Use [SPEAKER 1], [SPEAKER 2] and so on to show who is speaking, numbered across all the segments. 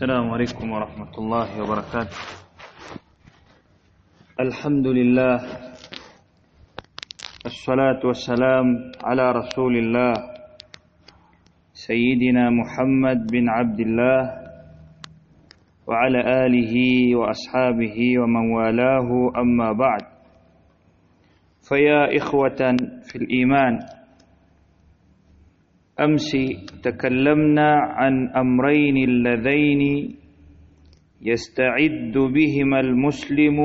[SPEAKER 1] السلام عليكم ورحمة الله وبركاته. الحمد لله. الصلاة والسلام على رسول الله. سيدنا محمد بن عبد الله وعلى آله وأصحابه ومن والاه. أما بعد. فيا إخوة في الإيمان أمس تكلمنا عن أمرين اللذين يستعد بهما المسلم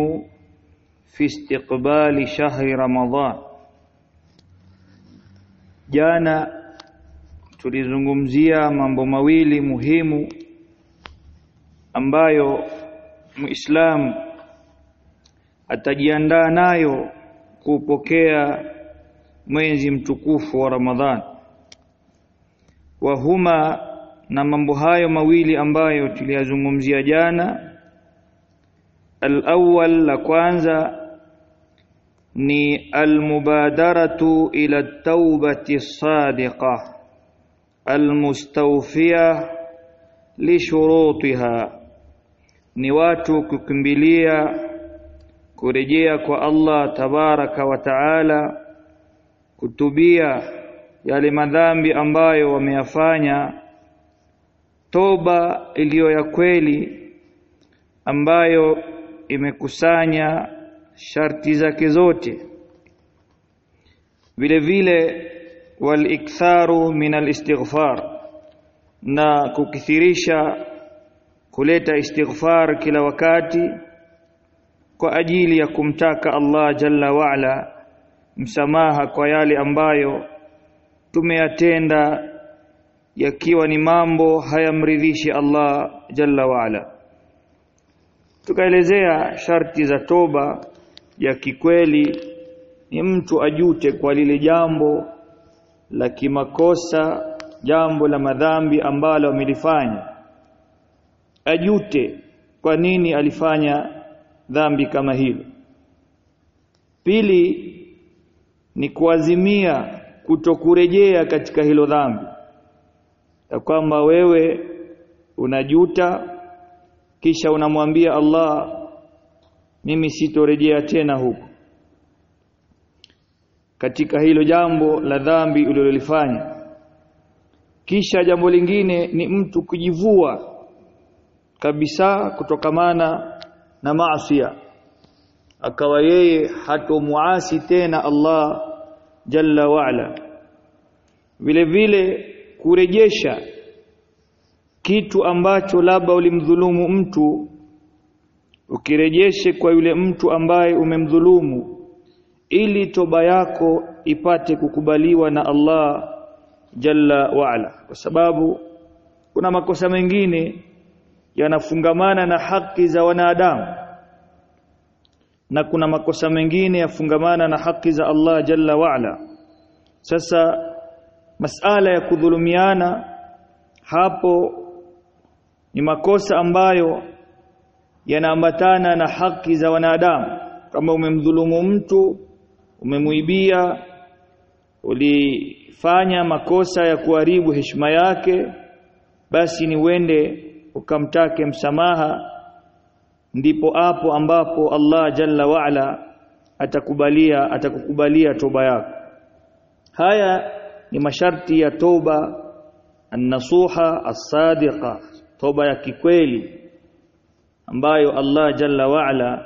[SPEAKER 1] في استقبال شهر رمضان jana tulizungumzia mambo mawili muhimu ambayo muislamu atajiandaa nayo kupokea mwezi mtukufu wa Ramadhan wahuma na mambo hayo mawili ambayo tuliyazungumzia jana. Al-awwal la kwanza ni almubadaratu ila taubati sadiqa li lishurutiha ni watu kukimbilia kurejea kwa Allah tabaraka wa taala kutubia yale madhambi ambayo wameyafanya toba iliyo ya kweli ambayo imekusanya sharti zake zote. Vile vile waliktharu min alistighfar na kukithirisha kuleta istighfar kila wakati kwa ajili ya kumtaka Allah jalla waala msamaha kwa yale ambayo tumeyatenda yakiwa ni mambo hayamridhishi Allah jalla waala tukaelezea sharti za toba ya kikweli ni mtu ajute kwa lile jambo la kimakosa jambo la madhambi ambalo amelifanya. Ajute kwa nini alifanya dhambi kama hilo. Pili ni kuazimia kutokurejea katika hilo dhambi. Ya kwamba wewe unajuta kisha unamwambia Allah mimi sitorejea tena huko. Katika hilo jambo la dhambi ulilolifanya. Kisha jambo lingine ni mtu kujivua kabisa kutokamana na maasiya. Akawa yeye hatomuasi tena Allah jalla waala. Vile vile kurejesha kitu ambacho labda ulimdhulumu mtu ukirejeshe kwa yule mtu ambaye umemdhulumu ili toba yako ipate kukubaliwa na Allah jalla waala. Kwa sababu kuna makosa mengine yanafungamana na haki za wanadamu na kuna makosa mengine yafungamana na haki za Allah jalla waala sasa masala ya kudhulumiana hapo ni makosa ambayo yanaambatana na haki za wanadamu. Kama umemdhulumu mtu umemuibia ulifanya makosa ya kuharibu heshima yake basi ni uende ukamtake msamaha ndipo hapo ambapo Allah jalla waala atakubalia atakukubalia toba yako. Haya ni masharti ya toba an-nasuha as-sadiqa toba ya kikweli ambayo Allah jalla waala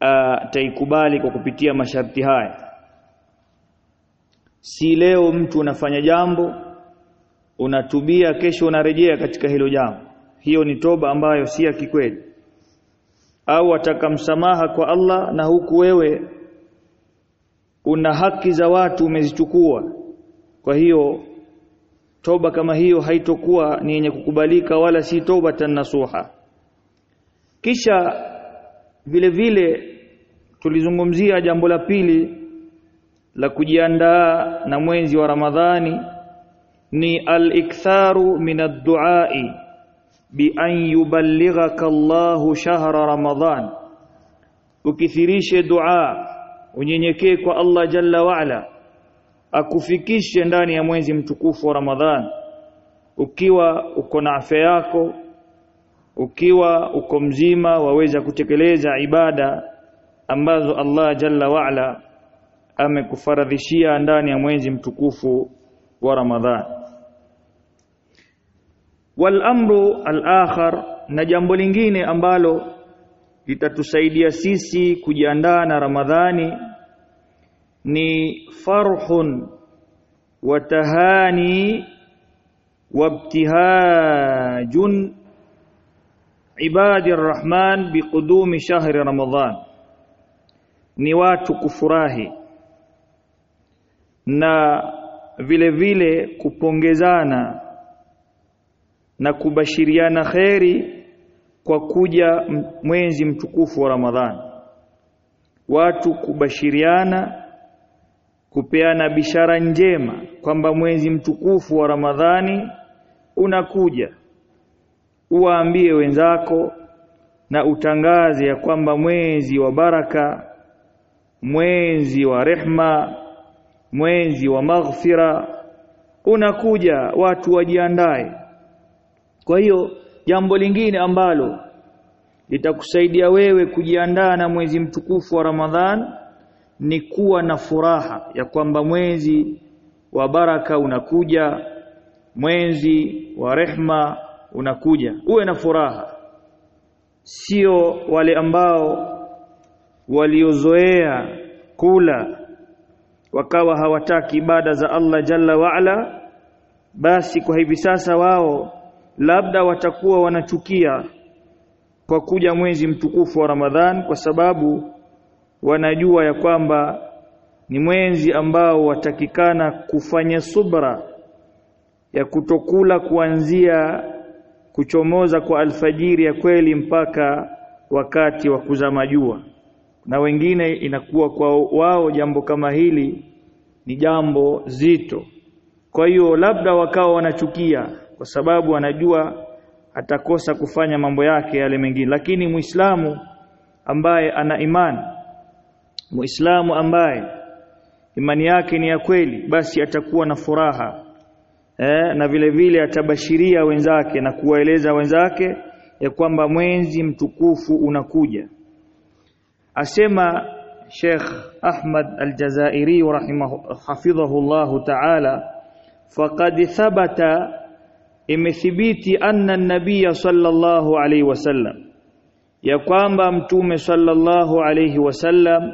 [SPEAKER 1] ataikubali kwa kupitia masharti haya. Si leo mtu unafanya jambo unatubia kesho unarejea katika hilo jambo. Hiyo ni toba ambayo si ya kikweli au atakamsamaha kwa Allah na huku wewe una haki za watu umezichukua. Kwa hiyo toba kama hiyo haitokuwa ni yenye kukubalika wala si toba tanasuha kisha vile vile tulizungumzia jambo la pili la kujiandaa na mwezi wa Ramadhani ni al-iktharu min ad-du'ai bi an yuballighaka Allahu shahra Ramadhan ukithirishe dua unyenyekee kwa Allah jalla waala akufikishe ndani ya mwezi mtukufu wa Ramadhan ukiwa uko na afya yako ukiwa uko mzima waweza kutekeleza ibada ambazo Allah jalla waala amekufaradhishia ndani ya mwezi mtukufu wa Ramadhan wal amru al-akhar na jambo lingine ambalo litatusaidia sisi kujiandaa na Ramadhani ni farhun wa tahani wabtihajun ibadi arrahman biqudumi shahri ramadhan. Ni watu kufurahi na vile vile kupongezana na kubashiriana kheri kwa kuja mwezi mtukufu wa Ramadhani watu kubashiriana kupeana bishara njema kwamba mwezi mtukufu wa Ramadhani unakuja. Uwaambie wenzako na utangaze ya kwamba mwezi wa baraka mwezi wa rehma mwezi wa maghfira unakuja watu wajiandae kwa hiyo jambo lingine ambalo litakusaidia wewe kujiandaa na mwezi mtukufu wa Ramadhan ni kuwa na furaha ya kwamba mwezi wa baraka unakuja mwezi wa rehma unakuja. Uwe na furaha. Sio wale ambao waliozoea kula wakawa hawataki ibada za Allah jalla waala basi kwa hivi sasa wao labda watakuwa wanachukia kwa kuja mwezi mtukufu wa Ramadhan kwa sababu wanajua ya kwamba ni mwezi ambao watakikana kufanya subra ya kutokula kuanzia kuchomoza kwa alfajiri ya kweli mpaka wakati wa kuzama jua. Na wengine inakuwa kwa wao jambo kama hili ni jambo zito. Kwa hiyo labda wakawa wanachukia kwa sababu anajua atakosa kufanya mambo yake yale mengine. Lakini muislamu ambaye ana imani muislamu ambaye imani yake ni ya kweli basi atakuwa na furaha eh, na vile vile atabashiria wenzake na kuwaeleza wenzake ya kwamba mwenzi mtukufu unakuja. Asema Sheikh Ahmad Al-Jazairi rahimahu hafidhahu Allah ta'ala faqad thabata imethibiti anna an-nabiy sallallahu alayhi wasallam ya kwamba mtume sallallahu alayhi wasallam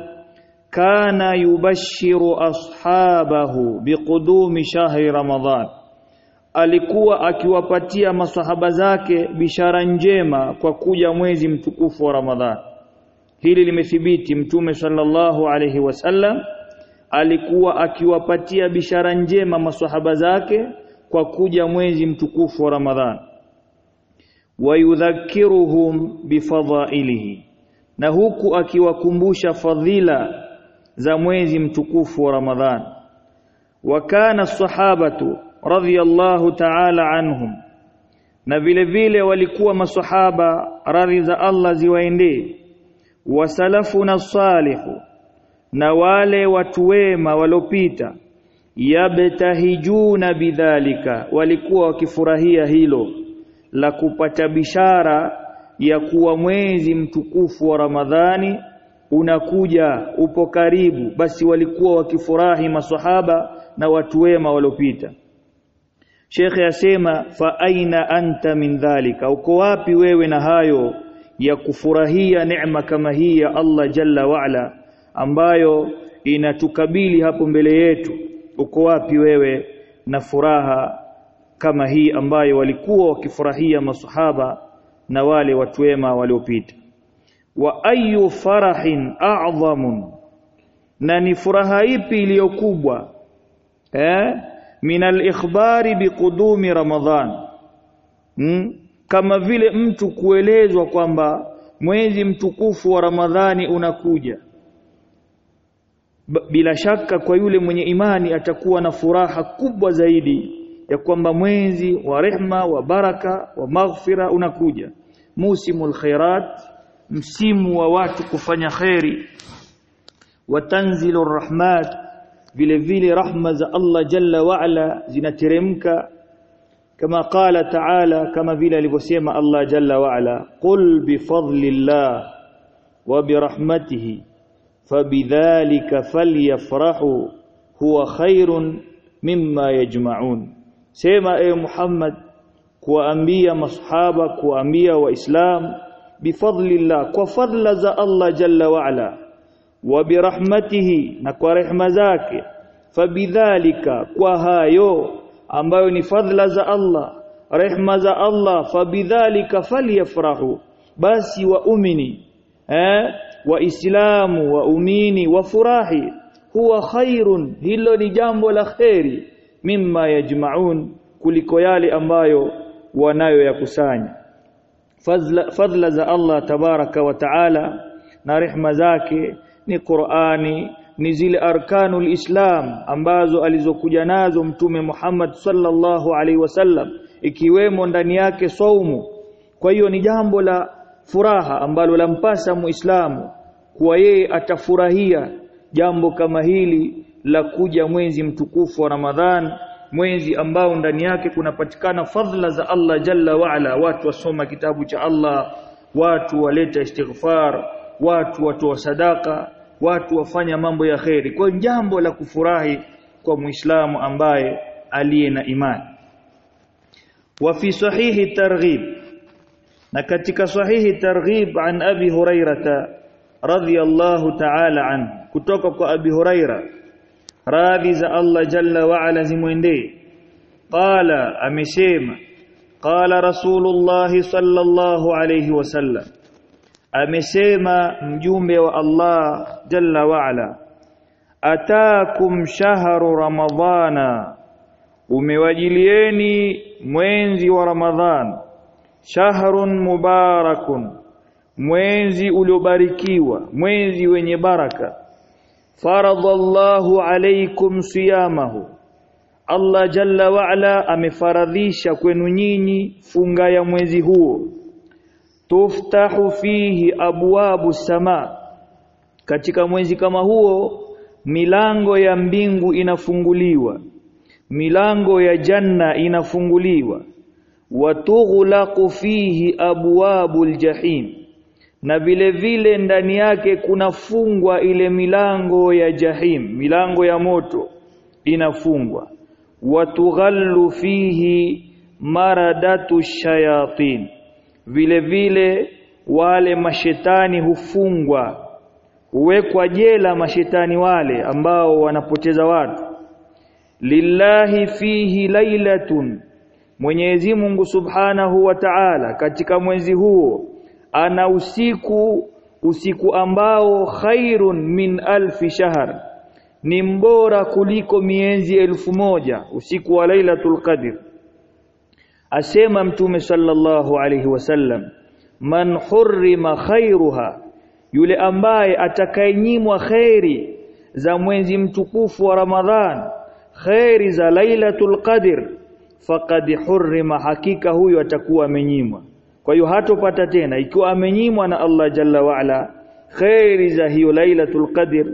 [SPEAKER 1] kana yubashiru ashabahu biqudumi shahri ramadhan alikuwa akiwapatia masahaba zake bishara njema kwa kuja mwezi mtukufu wa ramadhan hili limethibiti mtume sallallahu alayhi wasallam alikuwa akiwapatia bishara njema masahaba zake kwa kuja mwezi mtukufu wa ramadhan wayudhakiruhum bifadhailihi na huku akiwakumbusha fadhila za mwezi mtukufu wa Ramadhan wa kana sahabatu radhiyallahu ta'ala anhum na vile vile walikuwa maswahaba radhi za Allah ziwaendee. Wasalafuna salihu na wale watu wema walopita yabtahijuna bidhalika walikuwa wakifurahia hilo la kupata bishara ya kuwa mwezi mtukufu wa Ramadhani unakuja upo karibu. Basi walikuwa wakifurahi maswahaba na watu wema waliopita. Sheikh yasema fa aina anta min dhalika? Uko wapi wewe na hayo ya kufurahia neema kama hii ya Allah jalla waala ambayo inatukabili hapo mbele yetu uko wapi wewe na furaha kama hii ambayo walikuwa wakifurahia masahaba na wale watu wema waliopita? Wa ayu farahin a'zamun. Na ni furaha ipi iliyokubwa eh? Min al-ikhbari biqudumi ramadhan hmm? kama vile mtu kuelezwa kwamba mwezi mtukufu wa ramadhani unakuja bila shaka kwa yule mwenye imani atakuwa na furaha kubwa zaidi ya kwamba mwezi wa rehma wa baraka wa maghfira unakuja. Musimul khairat msimu wa watu kufanya khairi wa tanzilu rahmat vile vile rahma za Allah jalla wa ala zinateremka. Kama qala ta'ala kama vile alivyosema Allah jalla wa ala qul bifadlillah wa birahmatihi fabidhalika falyafrahu huwa khairun mimma yajma'un sema e Muhammad kuambia masahaba kuambia waislam bifadlillah kwa fadla za Allah jalla wa ala wa birahmatihi na kwa rehma zake fabidhalika kwa hayo ambayo ni fadla za Allah rehma za Allah fabidhalika falyafrahu basi waumini eh waislamu waumini wafurahi huwa khairun hilo ni jambo la khairi mimma yajma'un kuliko yale ambayo wanayo yakusanya fadla, fadla za Allah tabaraka wa taala na rehma zake ni Qur'ani ni zile arkanul Islam ambazo alizokuja nazo mtume Muhammad sallallahu alaihi wasallam ikiwemo ndani yake saumu. Kwa hiyo ni jambo la furaha ambalo lampasa muislamu kuwa yeye atafurahia jambo kama hili la kuja mwezi mtukufu wa Ramadhan mwezi ambao ndani yake kunapatikana fadhila za Allah jalla waala watu wasoma kitabu cha Allah watu waleta istighfar watu watoa sadaka watu wafanya mambo ya kheri. Kwa jambo la kufurahi kwa muislamu ambaye aliye na imani. Wa fi sahihi targhib na katika sahihi targhib an abi hurairata radhiyallahu ta'ala an kutoka kwa abi huraira radhi za Allah jalla wa ala zimwendee qala amesema qala rasulullah sallallahu alayhi wasallam amesema mjumbe wa Allah jalla wa ala ataakum shahru ramadhana umewajilieni mwenzi wa ramadhan shahrun mubarakun. Mwezi uliobarikiwa mwezi wenye baraka. Faradallahu alaykum siyamahu. Allah jalla wa ala amefaradhisha kwenu nyinyi funga ya mwezi huo. Tuftahu fihi abwabu sama. Katika mwezi kama huo milango ya mbingu inafunguliwa. Milango ya janna inafunguliwa watughlaqu fihi abwabul jahim na vile vile ndani yake kunafungwa ile milango ya jahim milango ya moto inafungwa. Watughallu fihi maradatu shayatin vile vile wale mashetani hufungwa huwekwa jela mashetani wale ambao wanapoteza watu. Lillahi fihi lailatun Mwenyezi Mungu Subhanahu wa Ta'ala katika mwezi huo ana usiku usiku ambao khairun min alfi shahr ni mbora kuliko miezi elfu moja usiku wa Lailatul Qadr. Asema mtume sallallahu alayhi wasallam man hurrima khairuha yule ambaye atakayenyimwa khairi za mwezi mtukufu wa Ramadhan khairi za Lailatul Qadr faqad hurrima hakika huyu atakuwa amenyimwa. Kwa hiyo hatopata tena. Ikiwa amenyimwa na Allah jalla waala khairi za hiyo Lailatul Qadr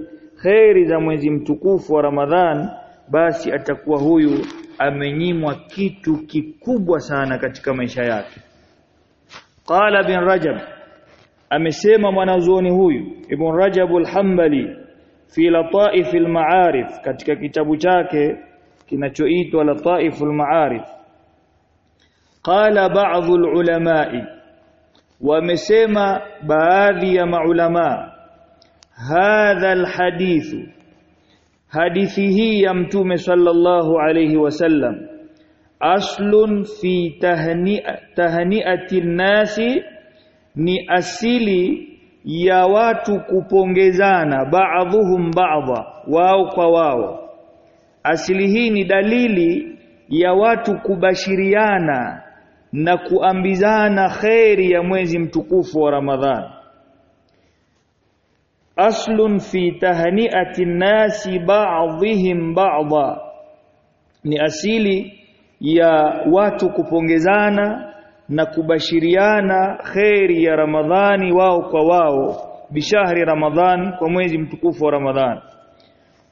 [SPEAKER 1] khairi za mwezi mtukufu wa Ramadhan basi atakuwa huyu amenyimwa kitu kikubwa sana katika maisha yake. Qala bin rajab amesema mwanazuoni huyu ibn rajab al-hanbali fi lataif al-ma'arif katika kitabu chake kinachoitwa lataif al-ma'arif qala ba'd al-ulama'i wamesema baadhi ya maulama hadha al-hadithu hadithi hii ya mtume sallallahu alayhi wasallam aslun fi tahni'ati nasi ni asili ya watu kupongezana baadhuhum baadha wao kwa wao asili hii ni dalili ya watu kubashiriana na kuambizana kheri ya mwezi mtukufu wa Ramadhani aslun fi tahni'ati nasi ba'dihim ba'dha. Ni asili ya watu kupongezana na kubashiriana kheri ya Ramadhani wao kwa wao bishahri Ramadhan kwa mwezi mtukufu wa Ramadhan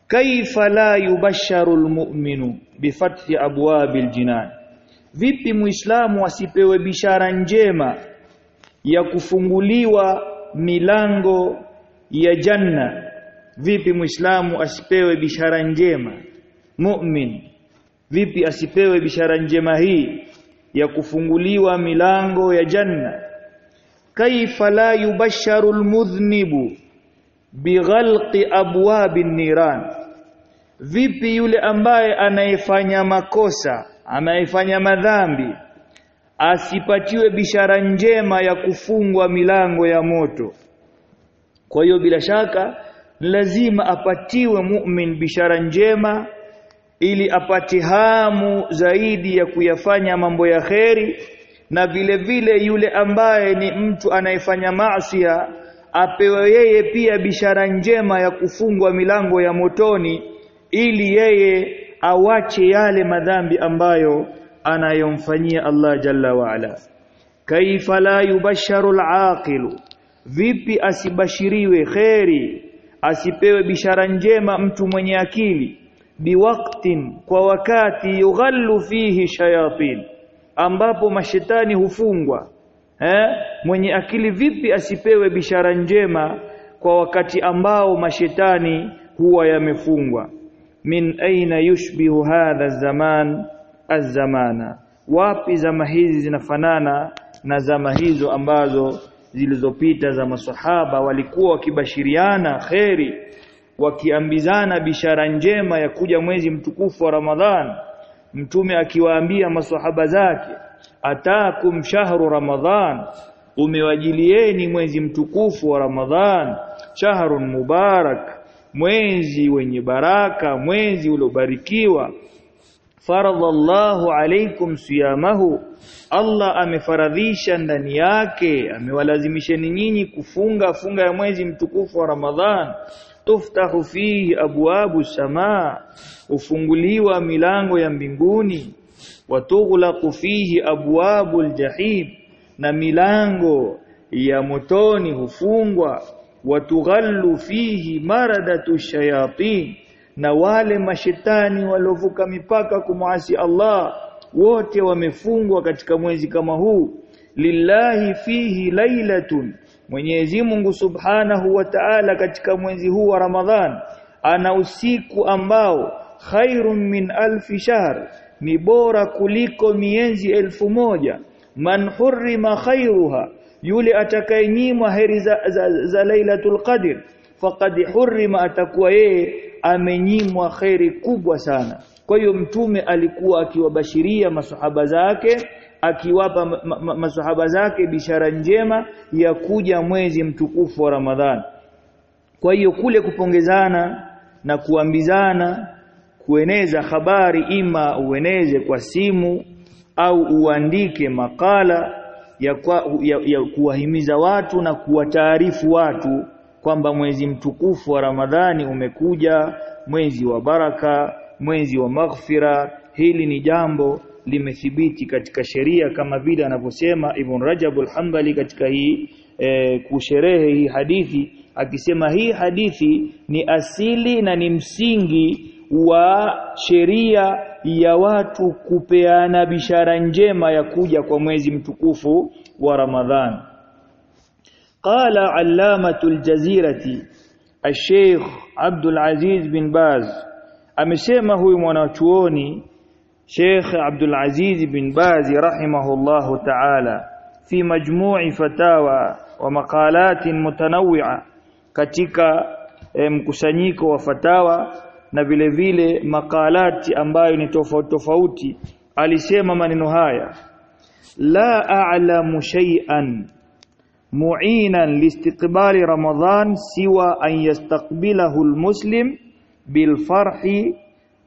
[SPEAKER 1] kaifa la yubasharu almu'minu bifathi abwabil jinan? Vipi muislamu asipewe bishara njema ya kufunguliwa milango ya janna? Vipi muislamu asipewe bishara njema? Mu'min vipi asipewe bishara njema hii ya kufunguliwa milango ya janna? Kaifa la yubasharu almudhnibu bighalqi abwabin niran vipi yule ambaye anayefanya makosa anayefanya madhambi asipatiwe bishara njema ya kufungwa milango ya moto? Kwa hiyo bila shaka lazima apatiwe mu'min bishara njema ili apate hamu zaidi ya kuyafanya mambo ya kheri na vile vile yule ambaye ni mtu anayefanya maasiya apewe yeye pia bishara njema ya kufungwa milango ya motoni ili yeye awache yale madhambi ambayo anayomfanyia Allah jalla waala kaifa la yubasharu alaqil vipi asibashiriwe kheri asipewe bishara njema mtu mwenye akili? Biwaktin kwa wakati yughallu fihi shayatin. Ambapo mashetani hufungwa. Eh mwenye akili vipi asipewe bishara njema kwa wakati ambao mashetani huwa yamefungwa min aina yushbihu hadha zaman az-zamana. Wapi zama hizi zinafanana na zama hizo ambazo zilizopita za maswahaba walikuwa wakibashiriana kheri wakiambizana bishara njema ya kuja mwezi mtukufu wa Ramadhan. Mtume akiwaambia maswahaba zake atakum shahru ramadhan umewajilieni mwezi mtukufu wa Ramadhan shahrun mubarak mwezi wenye baraka mwezi uliobarikiwa. Faradallahu alaikum siyamahu. Allah amefaradhisha ndani yake amewalazimisheni nyinyi kufunga funga ya mwezi mtukufu wa Ramadhan. Tuftahu fihi abwabu samaa ufunguliwa milango ya mbinguni. Watughlaqu fihi abwabu aljahim na milango ya motoni hufungwa watughallu fihi maradatu shayatin. Na wale mashetani waliovuka mipaka kumwasi Allah wote wamefungwa katika mwezi kama huu. Lillahi fihi lailatun Mwenyezi Mungu Subhanahu wa Ta'ala katika mwezi huu wa Ramadhan ana usiku ambao khairun min alfi shahr ni bora kuliko mienzi elfu moja. Man hurrima khairuha yule atakayenyimwa heri za, za, za Lailatul Qadr faqad hurima atakuwa yeye amenyimwa khairi kubwa sana. Kwa hiyo mtume alikuwa akiwabashiria masahaba zake akiwapa ma, ma, masahaba zake bishara njema ya kuja mwezi mtukufu wa Ramadhani. Kwa hiyo kule kupongezana na kuambizana kueneza habari ima ueneze kwa simu au uandike makala ya, kwa, ya, ya kuwahimiza watu na kuwataarifu watu kwamba mwezi mtukufu wa Ramadhani umekuja mwezi wa baraka mwezi wa maghfira. Hili ni jambo limethibiti katika sheria kama vile anavyosema Ibn Rajab al-Hanbali katika hii e, kusherehe hii hadithi akisema hii hadithi ni asili na ni msingi wa sheria ya watu kupeana bishara njema ya kuja kwa mwezi mtukufu wa Ramadhan qala allamatul jazirati الشيخ عبد العزيز بن باز amesema huyu mwanachuoni Sheikh Abdul Aziz bin Baz rahimahullahu ta'ala fi majmu'i fatawa wa maqalatin mutanawwi'a katika e, mkusanyiko wa fatawa na vile vile makalati ambayo ni tofauti tofauti alisema maneno haya la a'lamu shay'an mu'inan liistiqbali ramadhan siwa an yastaqbilahu almuslim bilfarhi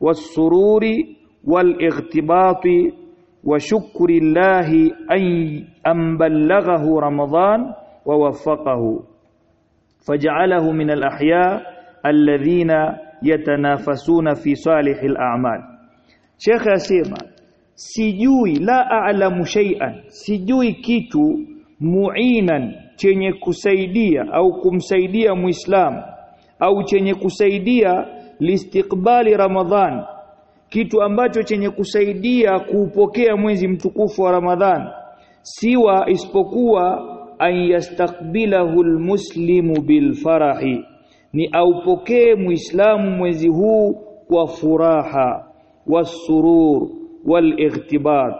[SPEAKER 1] was-sururi والاغتباط وشكر الله أن أن بلغه رمضان ووفقه فجعله من الأحياء الذين yatanafasuna fi salihil a'mal. Sheikh asema sijui la a'lamu shay'an sijui kitu muinan chenye kusaidia au kumsaidia muislam au chenye kusaidia listiqbali ramadhan kitu ambacho chenye kusaidia kuupokea mwezi mtukufu wa ramadhan siwa isipokuwa an yastaqbilahu almuslimu bilfarahi ni aupokee muislamu mwezi huu kwa furaha wasurur walightibat.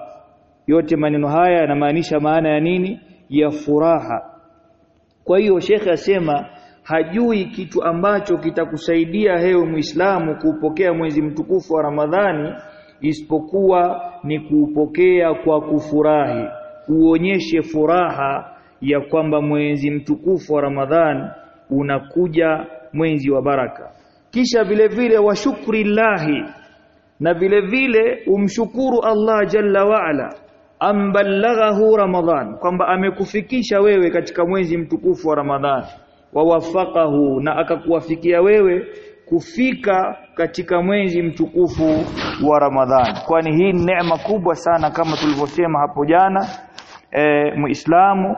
[SPEAKER 1] Yote maneno haya yanamaanisha maana ya nini? Ya furaha. Kwa hiyo shekhe asema hajui kitu ambacho kitakusaidia hewe muislamu kuupokea mwezi mtukufu wa Ramadhani isipokuwa ni kuupokea kwa kufurahi. Uonyeshe furaha ya kwamba mwezi mtukufu wa Ramadhani unakuja mwezi wa baraka. Kisha vile vile wa shukrillahi na vile vile umshukuru Allah jalla waala amballaghahu Ramadhan kwamba amekufikisha wewe katika mwezi mtukufu wa Ramadhan wawafakahu na akakuwafikia wewe kufika katika mwezi mtukufu wa Ramadhan kwani hii ni neema kubwa sana kama tulivyosema hapo jana e, muislamu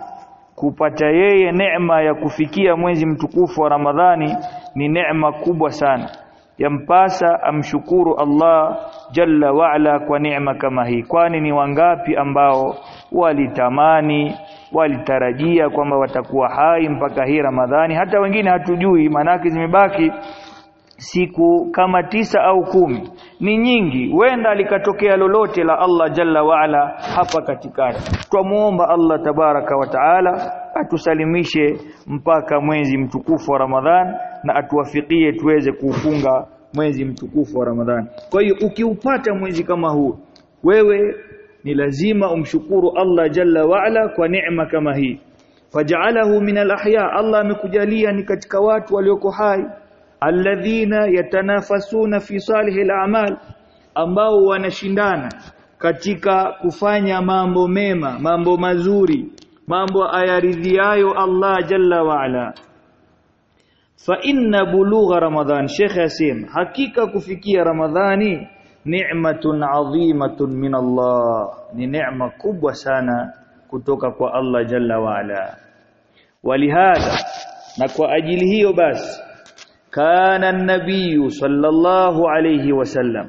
[SPEAKER 1] kupata yeye neema ya kufikia mwezi mtukufu wa Ramadhani ni neema kubwa sana. Yampasa amshukuru Allah jalla waala kwa neema kama hii. Kwani ni wangapi ambao walitamani walitarajia kwamba watakuwa hai mpaka hii Ramadhani? Hata wengine hatujui manake zimebaki siku kama tisa au kumi. Ni nyingi wenda likatokea lolote la Allah jalla waala hapa katikati. Twamuomba Allah tabaraka wa taala atusalimishe mpaka mwezi mtukufu wa Ramadhan na atuwafikie tuweze kuufunga mwezi mtukufu wa Ramadhan. Kwa hiyo ukiupata mwezi kama huu wewe ni lazima umshukuru Allah jalla waala kwa neema kama hii. Faj'alahu min alahya Allah amekujalia ni katika watu walioko hai alladhina yatanafasuna fi salihil a'mal ambao wanashindana katika kufanya mambo mema mambo mazuri mambo ayaridhiayo Allah jalla waala fa inna bulugha ramadhan Sheikh Yasim hakika kufikia ramadhani ni'matun adhimatun min Allah ni neema kubwa sana kutoka kwa Allah jalla waala walihadha na kwa ajili hiyo basi kana nabiyu sallallahu alayhi wasallam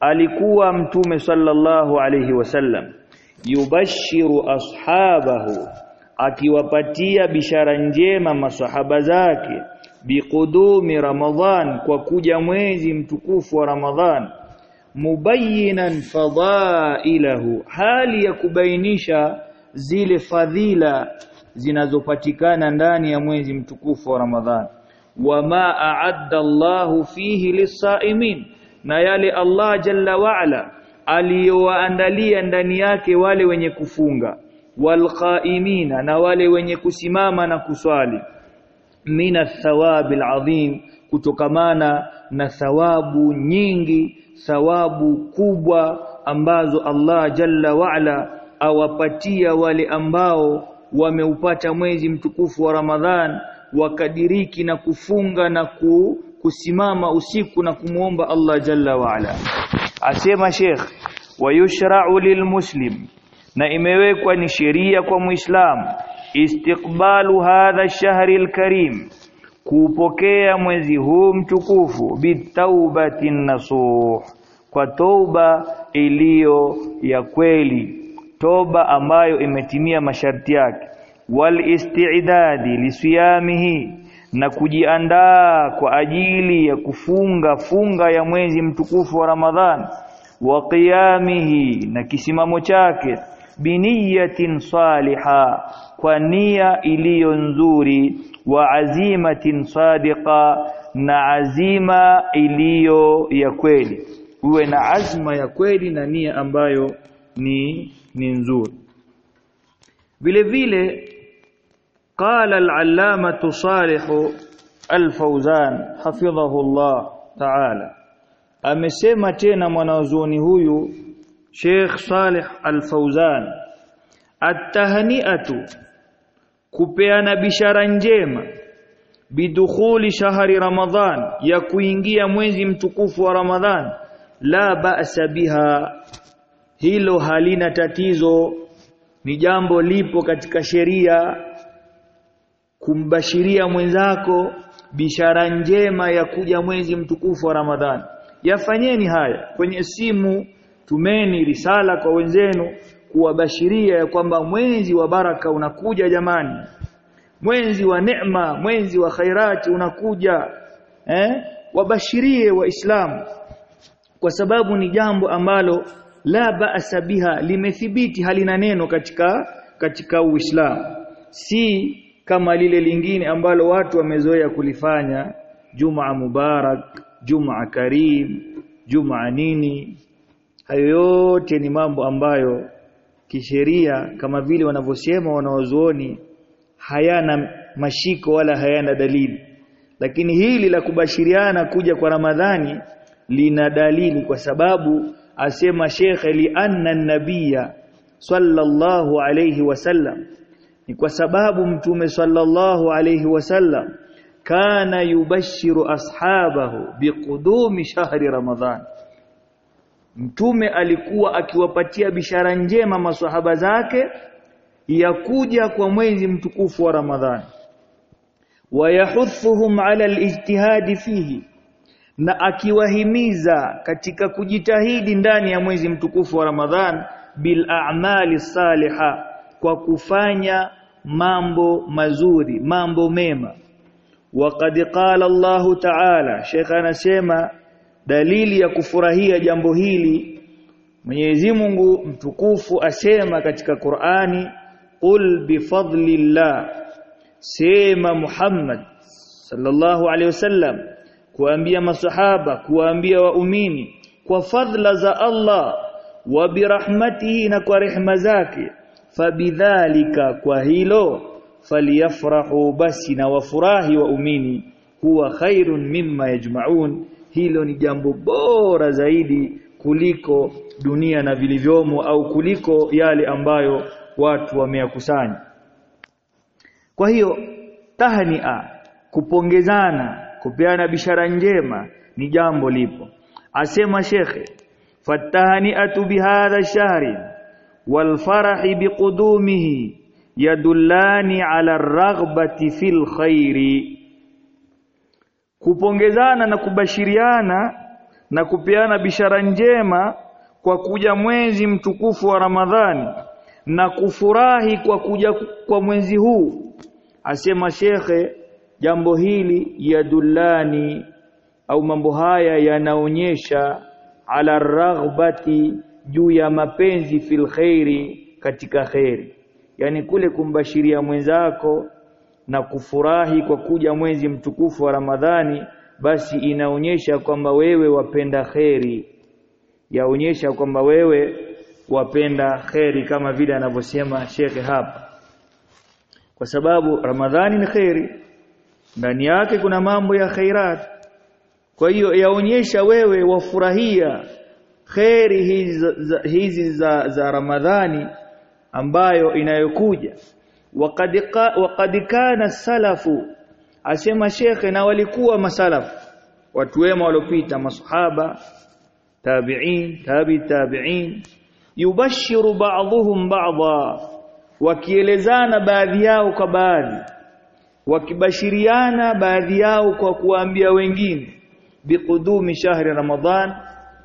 [SPEAKER 1] alikuwa mtume sallallahu alayhi wasallam yubashiru ashabahu. Akiwapatia bishara njema masahaba zake. Biqudumi ramadhan kwa kuja mwezi mtukufu wa ramadhan mubayyinan fadailahu. Hali ya kubainisha zile fadhila zinazopatikana ndani ya mwezi mtukufu wa ramadhan wama a'adda Allahu fihi lisaimin na yale Allah jalla waala aliyowaandalia ndani yake wale wenye kufunga. Walqaimina na wale wenye kusimama na kuswali. Mina thawabil adhim kutokamana na thawabu nyingi thawabu kubwa ambazo Allah jalla waala awapatia wale ambao wameupata mwezi mtukufu wa Ramadhan wakadiriki na kufunga na ku, kusimama usiku na kumuomba Allah jalla waala asema Sheikh wayushra'u lilmuslim na imewekwa ni sheria kwa Muislam istiqbalu hadha shahri alkarim kupokea mwezi huu mtukufu bitaubatin nasuh kwa toba iliyo ya kweli toba ambayo imetimia masharti yake wal isti'dadi lisiyamihi na kujiandaa kwa ajili ya kufunga funga ya mwezi mtukufu wa Ramadhan wa qiyamihi na kisimamo chake biniyatin saliha kwa nia iliyo nzuri wa azimatin sadiqa na azima iliyo ya kweli. Uwe na azma ya kweli na nia ambayo ni ni nzuri. Vile vile قال العلامة صالح الفوزان حفظه الله تعالى amesema tena mwanazuoni huyu Sheikh Saleh Al-Fauzan at-tahni'atu kupeana bishara njema bidukhuli shahri ramadhan ya kuingia mwezi mtukufu wa ramadhan la ba'sa biha hilo halina tatizo ni jambo lipo katika sheria kumbashiria mwenzako bishara njema ya kuja mwezi mtukufu wa Ramadhani yafanyeni haya. Kwenye simu tumeni risala kwa wenzenu kuwabashiria ya kwamba mwezi wa baraka unakuja jamani. Mwezi wa neema mwezi wa khairati unakuja eh? Wabashirie waislamu. Kwa sababu ni jambo ambalo la ba'sa biha limethibiti halina neno katika katika Uislamu. Si kama lile lingine ambalo watu wamezoea kulifanya Jumaa Mubarak Jumaa Karim Jumaa nini. Hayo yote ni mambo ambayo kisheria kama vile wanavyosema wanaozuoni hayana mashiko wala hayana dalili. Lakini hili la kubashiriana kuja kwa Ramadhani lina dalili kwa sababu asema Sheikh li anna nabiyya sallallahu alayhi wasallam ni kwa sababu mtume sallallahu alayhi wasallam kana yubashiru ashabahu biqudumi shahri ramadhan. Mtume alikuwa akiwapatia bishara njema maswahaba zake ya kuja kwa mwezi mtukufu wa ramadhani wayahuthuhum ala alijtihadi fihi na akiwahimiza katika kujitahidi ndani ya mwezi mtukufu wa Ramadhan bil a'mali saliha kwa kufanya mambo mazuri mambo mema. Waqad qala Allah ta'ala shekha anasema dalili ya kufurahia jambo hili Mwenyezi Mungu mtukufu asema katika Qur'ani qul bifadlillah sema Muhammad sallallahu alaihi wasallam kuambia masahaba kuambia waumini kwa fadla za Allah wa birahmatihi na kwa rehema zake fabidhalika kwa hilo faliyafrahu basi na wafurahi waumini huwa khairun mimma yajmaun. Hilo ni jambo bora zaidi kuliko dunia na vilivyomo au kuliko yale ambayo watu wameyakusanya. Kwa hiyo tahnia kupongezana kupeana bishara njema ni jambo lipo. Asema shekhe fatahani'atu bihadha shahri walfarahi بقدومه يدلان على raghbati في الخير. Kupongezana na kubashiriana na kupeana bishara njema kwa kuja mwezi mtukufu wa Ramadhani na kufurahi kwa kuja kwa mwezi huu asema shekhe jambo hili yadullani au mambo haya yanaonyesha ala raghbati juu ya mapenzi fil khairi katika khairi yani kule kumbashiria mwenzako na kufurahi kwa kuja mwezi mtukufu wa Ramadhani basi inaonyesha kwamba wewe wapenda kheri. Yaonyesha kwamba wewe wapenda kheri kama vile anavyosema shekhe hapa. Kwa sababu Ramadhani ni kheri ndani yake kuna mambo ya khairat. Kwa hiyo yaonyesha wewe wafurahia kheri hizi za, hizi za, za Ramadhani ambayo inayokuja. Waqad waqad kana salafu asema shekhe na walikuwa masalafu. Watu wema waliopita masahaba tabi'in tabi tabi'in. Yubashiru ba'dhum ba'dha wakielezana baadhi yao kwa baadhi wakibashiriana baadhi yao kwa kuambia wengine biqudumi shahri ramadhan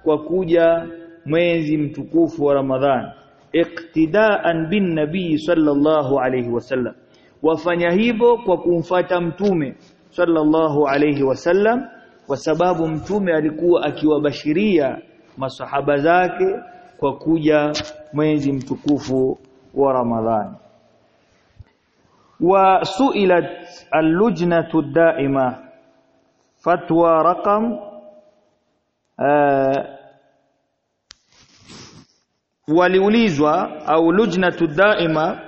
[SPEAKER 1] kwa kuja mwezi mtukufu wa ramadhan iqtidaan bin nabii sallallahu alayhi wasallam wafanya hivyo kwa kumfata mtume sallallahu alayhi wasallam kwa sababu mtume alikuwa akiwabashiria masahaba zake kwa kuja mwezi mtukufu wa ramadhani وسئلت اللجنة الدائمة فتوى رقم آه waliulizwa au lujnatu daima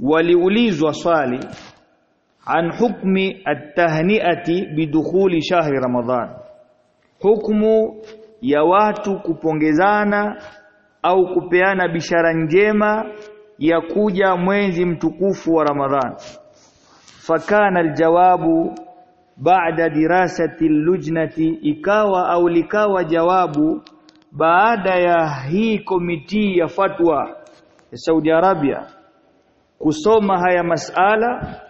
[SPEAKER 1] waliulizwa swali an hukmi at-tahni'ati bidukhuli shahri ramadhan hukmu ya watu kupongezana au kupeana bishara njema ya kuja mwezi mtukufu wa Ramadhan fakana aljawabu baada dirasati lujnati ikawa au likawa jawabu baada ya hii komiti ya fatwa ya Saudi Arabia kusoma haya masala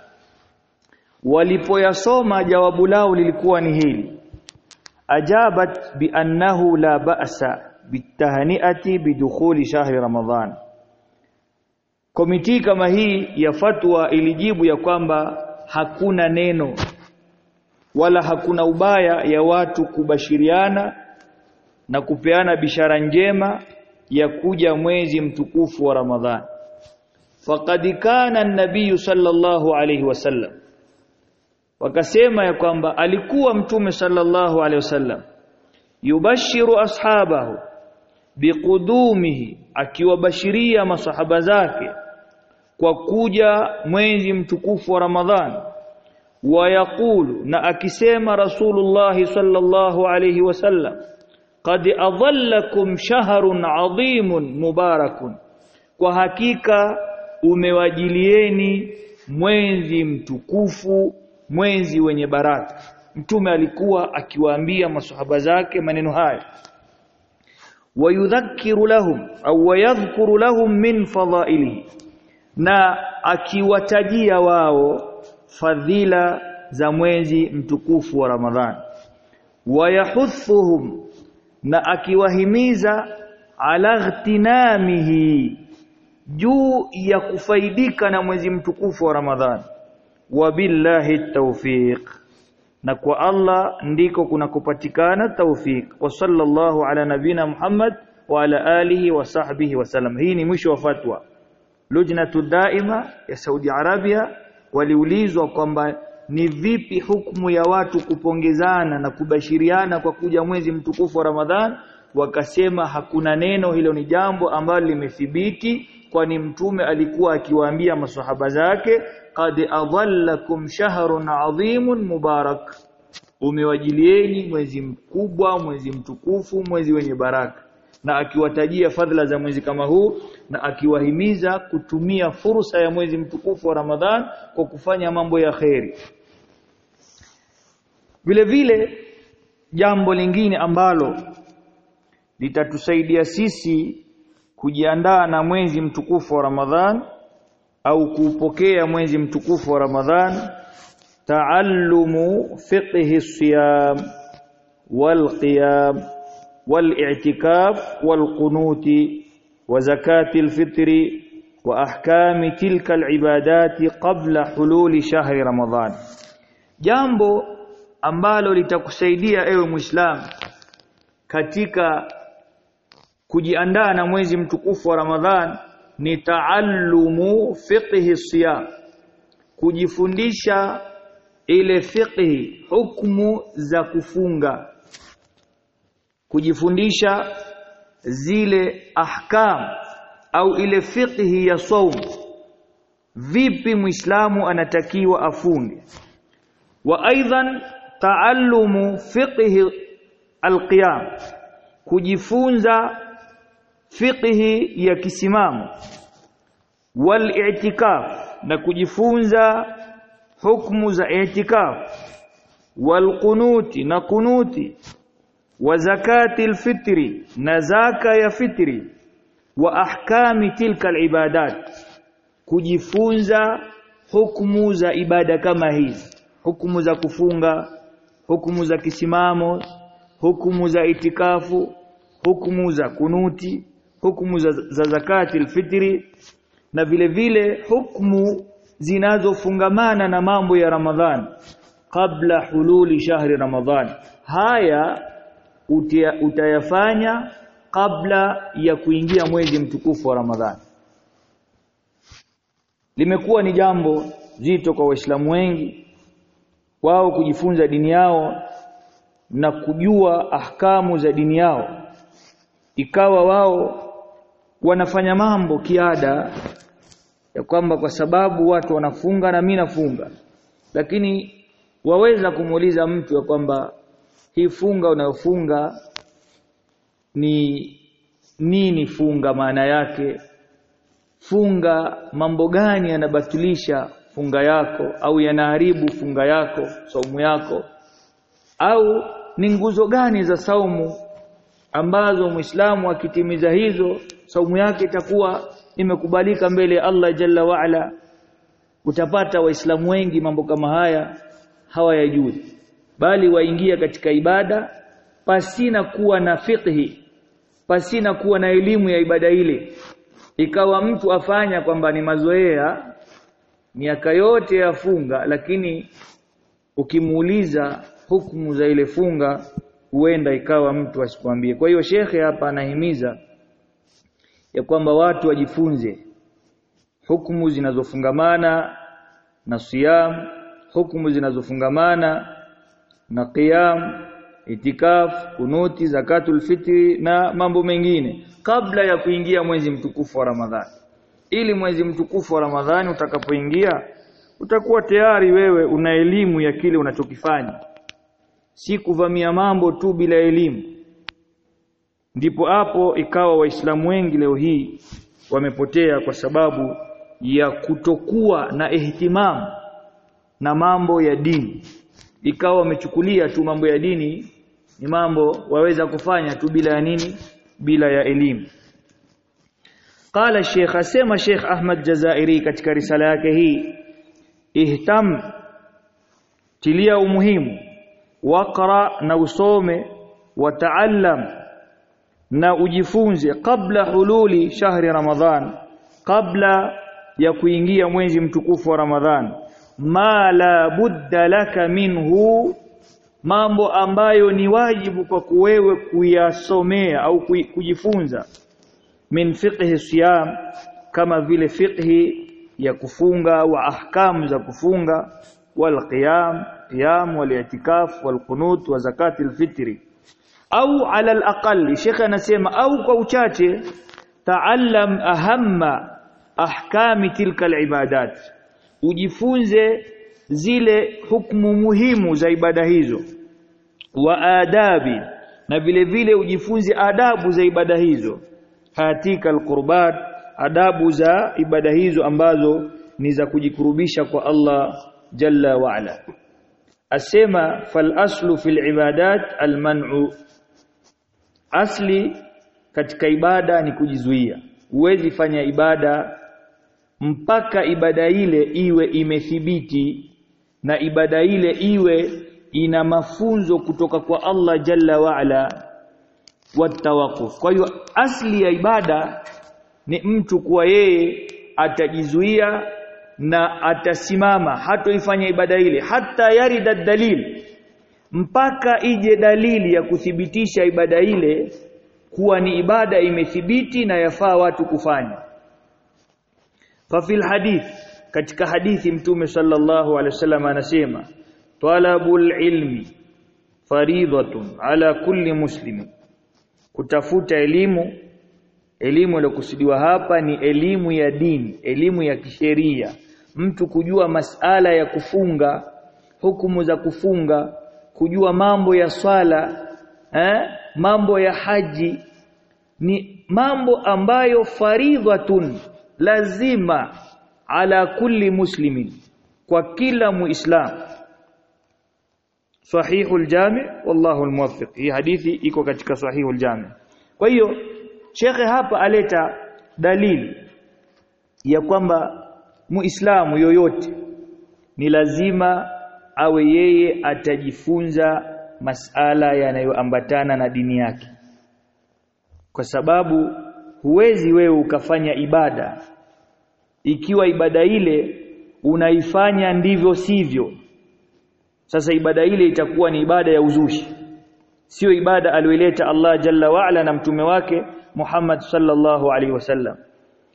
[SPEAKER 1] walipoyasoma jawabu lao lilikuwa ni hili. Ajabat bi annahu la ba'sa bitahni'ati bidukhuli shahri ramadhan komiti kama hii ya fatwa ilijibu ya kwamba hakuna neno wala hakuna ubaya ya watu kubashiriana na kupeana bishara njema ya kuja mwezi mtukufu wa Ramadhani. Faqad kana an-nabiy sallallahu alayhi wasallam wakasema ya kwamba alikuwa mtume sallallahu alayhi wasallam yubashiru ashabahu biqudumihi akiwabashiria masahaba zake kwa kuja mwezi mtukufu wa Ramadhani. Wayaqulu na akisema Rasulullah sallallahu alayhi wasallam qad adhallakum shahrun adhimun mubarakun. Kwa hakika umewajilieni mwezi mtukufu mwezi wenye baraka. Mtume alikuwa akiwaambia masahaba zake maneno haya. Wayudhakiru lahum au wayadhkuru lahum min fadhailihi na akiwatajia wao fadhila za mwezi mtukufu wa Ramadhani. Wayahuthuhum na akiwahimiza ala ghtinamihi juu ya kufaidika na mwezi mtukufu wa Ramadhani wabillahi tawfiq. Na kwa Allah ndiko kunakopatikana tawfiq. Wa sallallahu ala nabina Muhammad wa ala alihi wa sahbihi wasallam hii ni mwisho wa fatwa. Lujnatu daima ya Saudi Arabia waliulizwa kwamba ni vipi hukumu ya watu kupongezana na kubashiriana kwa kuja mwezi mtukufu wa Ramadhan? Wakasema hakuna neno hilo ni jambo ambalo limethibiti kwani mtume alikuwa akiwaambia maswahaba zake qad adhallakum shahrun adhimun mubarak umewajilieni mwezi mkubwa mwezi mtukufu mwezi wenye baraka. Na akiwatajia fadhila za mwezi kama huu na akiwahimiza kutumia fursa ya mwezi mtukufu wa Ramadhan kwa kufanya mambo ya kheri vile vile jambo lingine ambalo litatusaidia sisi kujiandaa na mwezi mtukufu wa Ramadhan au kuupokea mwezi mtukufu wa Ramadhan taallumu fiqhi siyam zakati al fitri wa ahkami tilka al ibadati qabla hululi shahri Ramadhan. Jambo ambalo litakusaidia ewe Muislamu katika kujiandaa na mwezi mtukufu wa Ramadhan ni taallumu fiqhi siyam kujifundisha ile fiqhi hukumu za kufunga kujifundisha zile ahkam au ile fiqhi ya saum vipi muislamu anatakiwa afunge? Wa aidan taallumu fiqhi alqiyam. Kujifunza fiqhi ya kisimamo. Wal i'tikaf na kujifunza hukumu za i'tikaf. Wal qunuti na kunuti wa zakati alfitri. Na zaka ya fitri. Wa ahkami tilka alibadat. Kujifunza hukumu za ibada kama hizi. Hukumu za kufunga hukumu za kisimamo hukumu za itikafu hukumu za kunuti hukumu za, za zakati alfitri na vile vile hukumu zinazofungamana na mambo ya Ramadhan kabla hululi shahri Ramadhan. Haya utia, utayafanya kabla ya kuingia mwezi mtukufu wa Ramadhan. Limekuwa ni jambo zito kwa waislamu wengi wao kujifunza dini yao na kujua ahkamu za dini yao. Ikawa wao wanafanya mambo kiada ya kwamba kwa sababu watu wanafunga na mimi nafunga. Lakini waweza kumuuliza mtu ya kwamba hii funga unayofunga ni nini funga maana yake? Funga mambo gani yanabatilisha funga yako au yanaharibu funga yako saumu yako au ni nguzo gani za saumu ambazo Muislamu akitimiza hizo saumu yake itakuwa imekubalika mbele ya Allah Jalla waala utapata waislamu wengi mambo kama haya hawayajui. Bali waingia katika ibada pasina kuwa na fiqhi pasina kuwa na elimu ya ibada ile. Ikawa mtu afanya kwamba ni mazoea miaka yote yafunga lakini ukimuuliza hukumu za ile funga huenda ikawa mtu asikwambie. Kwa hiyo shekhe hapa anahimiza ya kwamba watu wajifunze hukumu zinazofungamana na siyam hukumu zinazofungamana na qiyam itikaf kunuti zakatul fitri na mambo mengine kabla ya kuingia mwezi mtukufu wa Ramadhani ili mwezi mtukufu wa Ramadhani utakapoingia utakuwa tayari wewe una elimu ya kile unachokifanya. Si kuvamia mambo tu bila elimu. Ndipo hapo ikawa waislamu wengi leo hii wamepotea kwa sababu ya kutokuwa na ihtimamu na mambo ya dini. Ikawa wamechukulia tu mambo ya dini ni mambo waweza kufanya tu bila ya nini? Bila ya elimu qala sheikh asema sheikh ahmad jazairi katika risala yake hii ihtam tilia umuhimu waqra na usome wataallam na ujifunze kabla hululi shahri ramadhan kabla ya kuingia mwezi mtukufu wa ramadhan. Ma la budda laka minhu mambo ambayo ni wajibu kwa kuwewe kuyasomea au kujifunza min fiqhi siyam kama vile fiqhi ya kufunga wa ahkamu za kufunga wal qiyam qiyam wal i'tikaf wal qunut wa zakati fitri au ala al Sheikh anasema au kwa uchache taallam ahamma ahkami tilka al ibadat. Ujifunze zile hukumu muhimu za ibada hizo. Wa adabi na vile vile ujifunze adabu za ibada hizo katika alqurbat adabu za ibada hizo ambazo ni za kujikurubisha kwa Allah jalla wa ala. Asema fal aslu fil ibadat al man'u asli katika ibada ni kujizuia. Huwezi fanya ibada mpaka ibada ile iwe imethibiti na ibada ile iwe ina mafunzo kutoka kwa Allah jalla waala watawakuf kwa hiyo asli ya ibada ni mtu kuwa yeye atajizuia na atasimama hatoifanya ibada ile hata yarida dalil mpaka ije dalili ya kuthibitisha ibada ile kuwa ni ibada imethibiti na yafaa watu kufanya. Fa fil hadith katika hadithi mtume sallallahu alaihi wasallam anasema talabul ilmi faridhatun ala kulli muslim kutafuta elimu elimu iliyokusudiwa hapa ni elimu ya dini elimu ya kisheria mtu kujua masala ya kufunga hukumu za kufunga kujua mambo ya swala eh? mambo ya haji ni mambo ambayo faridhatun lazima ala kulli muslimin kwa kila muislam sahihul jami wallahu almuwaffiq. Hii hadithi iko katika sahihul jami. Kwa hiyo shekhe hapa aleta dalili ya kwamba muislamu yoyote ni lazima awe yeye atajifunza masala yanayoambatana na dini yake. Kwa sababu huwezi wewe ukafanya ibada ikiwa ibada ile unaifanya ndivyo sivyo sasa ibada ile itakuwa ni ibada ya uzushi. Sio ibada aliyoileta Allah jalla waala na mtume wake Muhammad sallallahu alaihi wasallam.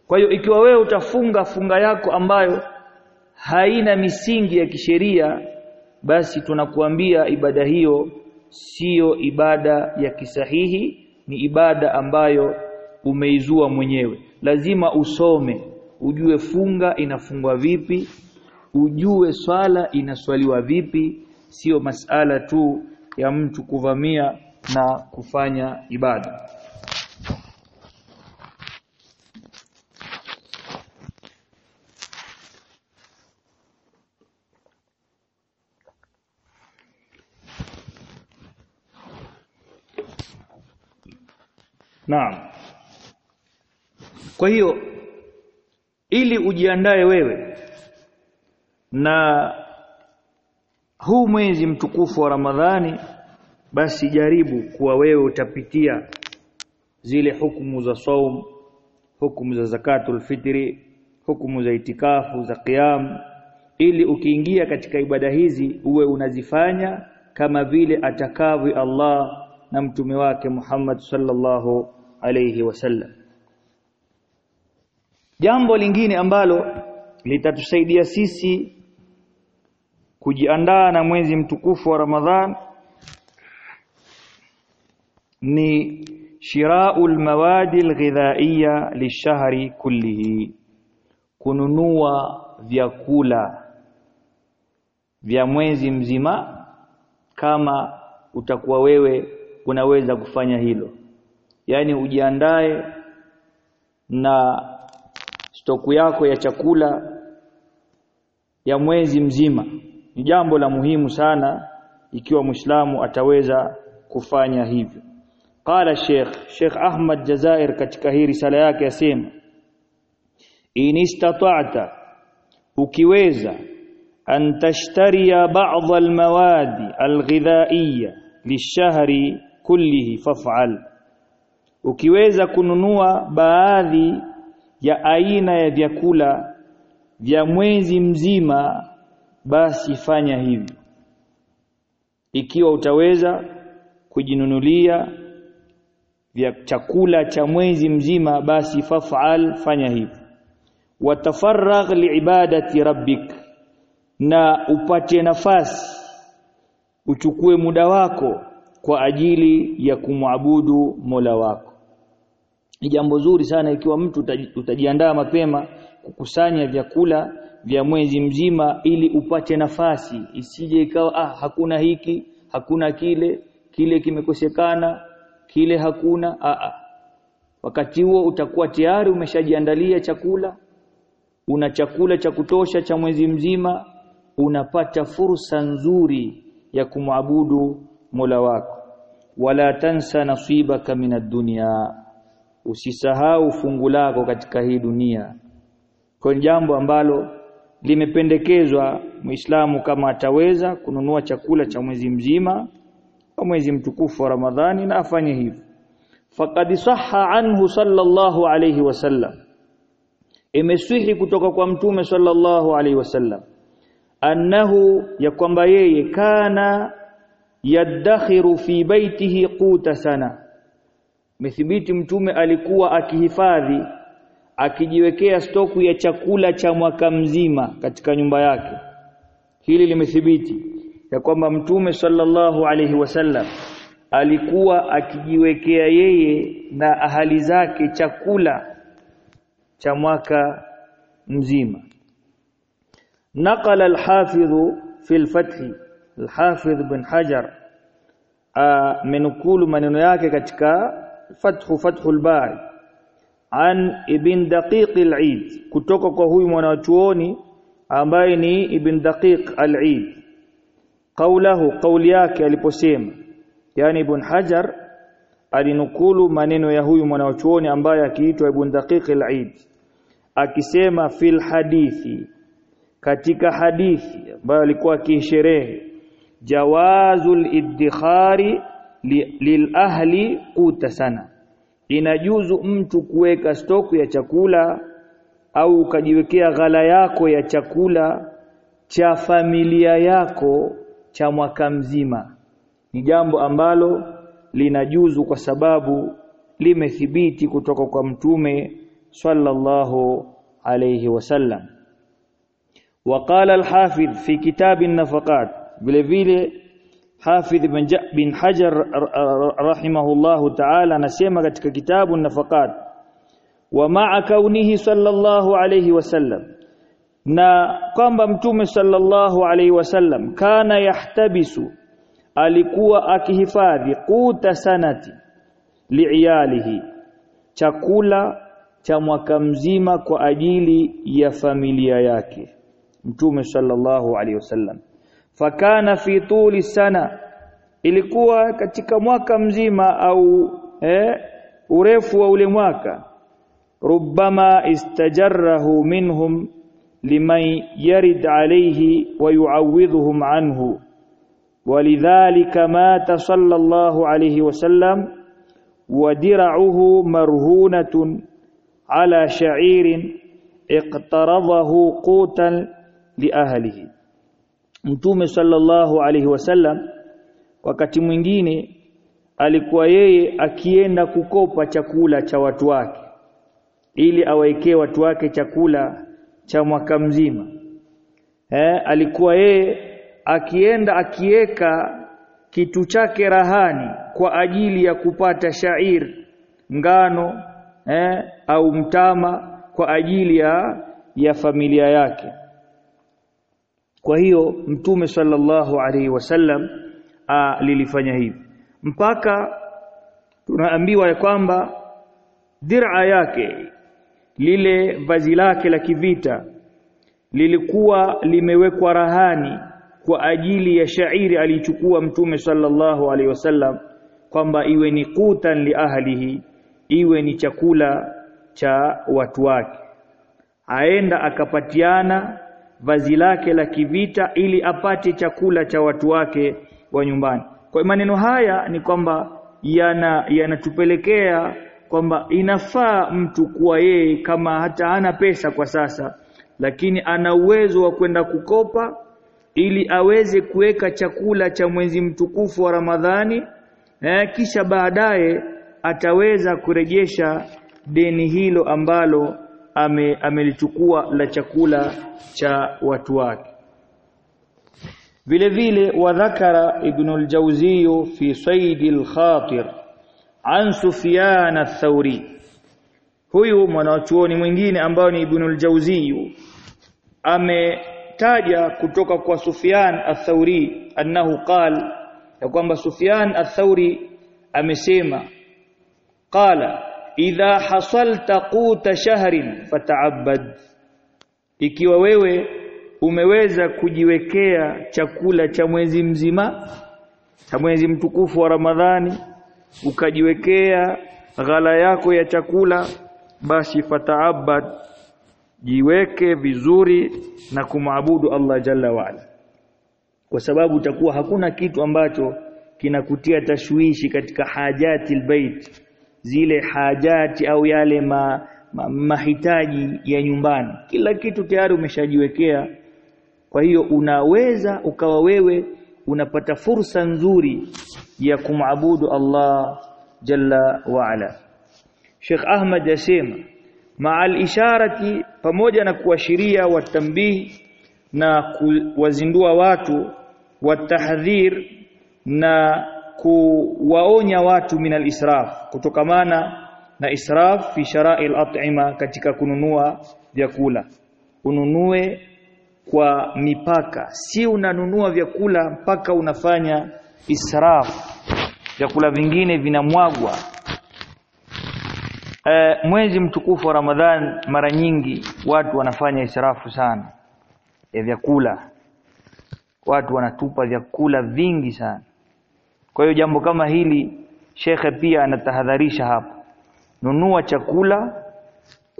[SPEAKER 1] Kwa hiyo ikiwa wewe utafunga funga yako ambayo haina misingi ya kisheria basi tunakuambia ibada hiyo siyo ibada ya kisahihi ni ibada ambayo umeizua mwenyewe. Lazima usome ujue funga inafungwa vipi ujue swala inaswaliwa vipi sio masala tu ya mtu kuvamia na kufanya ibada Naam. Kwa hiyo ili ujiandae wewe na huu mwezi mtukufu wa Ramadhani basi jaribu kuwa wewe utapitia zile hukumu za saum hukumu za zakatul fitri hukumu za itikafu za qiyam ili ukiingia katika ibada hizi uwe unazifanya kama vile atakavyo Allah na mtume wake Muhammad sallallahu alayhi wasallam jambo lingine ambalo litatusaidia sisi kujiandaa na mwezi mtukufu wa Ramadhan ni shira'ul mawadi alghidhaiya lishahri kullihi kununua vyakula vya mwezi mzima kama utakuwa wewe unaweza kufanya hilo. Yani ujiandae na stoku yako ya chakula ya mwezi mzima ni jambo la muhimu sana ikiwa Muislamu ataweza kufanya hivyo. Qala Sheikh Sheikh Ahmad Jazair katika hii risala yake asema in istata'ta ukiweza an tashtaria ba'd almawadi alghidhaiyya lishahri kullihi faf'al. Ukiweza kununua baadhi ya aina ya vyakula vya mwezi mzima basi fanya hivyo ikiwa utaweza kujinunulia vya chakula cha mwezi mzima basi faf'al fanya hivyo watafarragh liibadati rabbik na upate nafasi uchukue muda wako kwa ajili ya kumwabudu Mola wako. Ni jambo zuri sana ikiwa mtu utajiandaa mapema kukusanya vyakula vya mwezi mzima ili upate nafasi. Isije ikawa ah hakuna hiki hakuna kile kile kimekosekana kile hakuna ah, ah. wakati huo utakuwa tayari umeshajiandalia chakula una chakula cha kutosha cha mwezi mzima unapata fursa nzuri ya kumwabudu Mola wako. Wala tansa nasibaka minad dunya. Usisahau fungu lako katika hii dunia. Kwa jambo ambalo limependekezwa Muislamu kama ataweza kununua chakula cha mwezi mzima wa mwezi mtukufu wa Ramadhani na afanye hivyo. Faqad sahha anhu sallallahu alayhi wasallam imeswihi kutoka kwa mtume sallallahu alayhi wasallam annahu ya kwamba yeye kana yadakhiru fi baitihi quta sana. Methibiti mtume alikuwa akihifadhi akijiwekea stoku ya chakula cha mwaka mzima katika nyumba yake hili limethibiti ya kwamba mtume sallallahu alaihi wasallam alikuwa akijiwekea yeye na ahali zake chakula cha mwaka mzima نقل الحافظ في الفتح الحافظ بن حجر amenukulu maneno yake katika fathu fathul bari an ibn daqiq al-eid kutoka kwa huyu mwanachuoni ambaye ni ibn daqiq al-eid. Qawluhu qawli yake aliposema yani ibn hajar alinukulu maneno ya huyu mwanachuoni ambaye akiitwa ibn daqiq al-eid akisema fil hadithi katika hadithi ambayo alikuwa akisherehe jawazul iddikhari lil ahli quta sana inajuzu mtu kuweka stoku ya chakula au ukajiwekea ghala yako ya chakula cha familia yako cha mwaka mzima ni jambo ambalo linajuzu kwa sababu limethibiti kutoka kwa mtume sallallahu alayhi wasallam وقال الحافظ في كتاب النفقات vile vile Hafidh bin Hajar rahimahullahu ta'ala anasema katika kitabu nafaqat wa ma'a kaunihi sallallahu alayhi wasallam na kwamba mtume sallallahu alayhi wasallam kana yahtabisu alikuwa akihifadhi quta sanati liiyalihi chakula cha mwaka mzima kwa ajili ya familia yake. Mtume sallallahu alayhi wasallam fakana fi tuli sana ilikuwa katika mwaka mzima au eh, urefu wa ule mwaka rubbama istajarrahu minhum liman yarid alayhi wa yuawidhuhum anhu ولذلك مات صلى الله عليه وسلم ودرعه مرهونة على شعير اقترضه قوتا لأهله Mtume sallallahu alaihi wasallam wakati mwingine alikuwa yeye akienda kukopa chakula cha watu wake ili awaekee watu wake chakula cha mwaka mzima. Eh, alikuwa yeye akienda akiweka kitu chake rahani kwa ajili ya kupata shair ngano eh, au mtama kwa ajili ya ya familia yake kwa hiyo mtume sallallahu alaihi wasallam lilifanya hivi. Mpaka tunaambiwa ya kwamba dir'a yake lile vazi lake la kivita lilikuwa limewekwa rahani kwa ajili ya shairi alichukua mtume sallallahu alaihi wasallam kwamba iwe ni kutan li ahlihi iwe ni chakula cha watu wake. Aenda akapatiana vazi lake la kivita ili apate chakula cha watu wake wa nyumbani. Kwa maneno haya ni kwamba yana yanatupelekea kwamba inafaa mtu kuwa yeye kama hata hana pesa kwa sasa lakini ana uwezo wa kwenda kukopa ili aweze kuweka chakula cha mwezi mtukufu wa Ramadhani eh, kisha baadaye ataweza kurejesha deni hilo ambalo ame, amelichukua la chakula cha watu wake. Vile vile wadhakara ibn al-jawzi fi sayd al-khatir an sufyan ath-thawri huyu mwanachuoni mwingine ambao ni ibn al-jawzi ametaja kutoka kwa sufyan ath-thawri annahu qal ya kwamba sufyan ath-thawri amesema qala idha hasalta quta shahrin fata'abbad ikiwa wewe umeweza kujiwekea chakula cha mwezi mzima cha mwezi mtukufu wa Ramadhani ukajiwekea ghala yako ya chakula basi fata'abbad jiweke vizuri na kumwabudu Allah jalla waala kwa sababu utakuwa hakuna kitu ambacho kinakutia tashwishi katika hajati albayt zile hajati au yale ma, ma, mahitaji ya nyumbani. Kila kitu tayari umeshajiwekea. Kwa hiyo unaweza ukawa wewe unapata fursa nzuri ya kumwabudu Allah jalla wa ala. Sheikh Ahmad yasema ma'al isharati pamoja na kuashiria watambihi na kuwazindua watu watahdhir na kuwaonya watu minal israf kutokamana na israf fi shara'il at'ima katika kununua vyakula. Ununue kwa mipaka. Si unanunua vyakula mpaka unafanya israf. Vyakula vingine vinamwagwa. E, mwezi mtukufu wa Ramadhan mara nyingi watu wanafanya israfu sana. Ya vyakula. Watu wanatupa vyakula vingi sana kwa hiyo jambo kama hili shekhe pia anatahadharisha hapa. Nunua chakula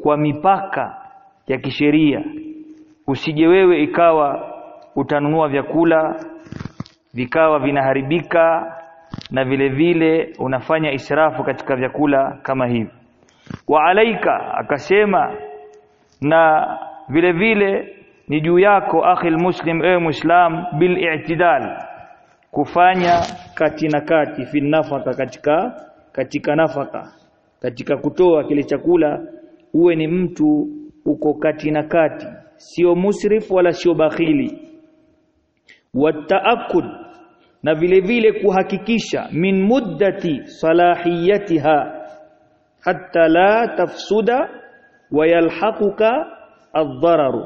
[SPEAKER 1] kwa mipaka ya kisheria. Usije wewe ikawa utanunua vyakula vikawa vinaharibika na vile vile unafanya israfu katika vyakula kama hivi. Wa alaika akasema na vile vile ni juu yako akhi muslim ewe muislam bil i'tidal kufanya kati na kati fi nafaka katika katika nafaka. Katika kutoa kile chakula uwe ni mtu uko kati na kati. Sio musrif wala sio bakhili. Wataakud na vile vile kuhakikisha min muddati salahiyatiha hatta la tafsuda wa yalhaquka ad-dararu.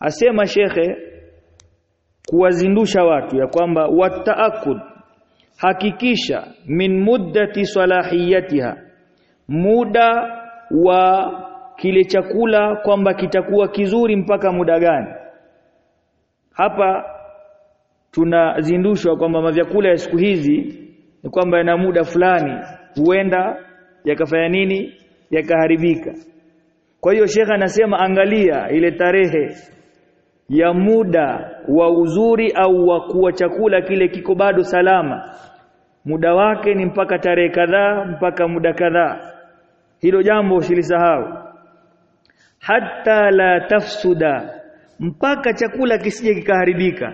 [SPEAKER 1] Asema shekhe kuwazindusha watu ya kwamba wataakud hakikisha min muddati salahiyatiha muda wa kile chakula kwamba kitakuwa kizuri mpaka muda gani. Hapa tunazindushwa kwamba mavyakula ya siku hizi ni kwamba yana muda fulani huenda yakafanya nini yakaharibika. Kwa hiyo shekha anasema angalia ile tarehe ya muda wa uzuri au wa kuwa chakula kile kiko bado salama. Muda wake ni mpaka tarehe kadhaa mpaka muda kadhaa. Hilo jambo usilisahau. Hatta la tafsuda mpaka chakula kisije kikaharibika.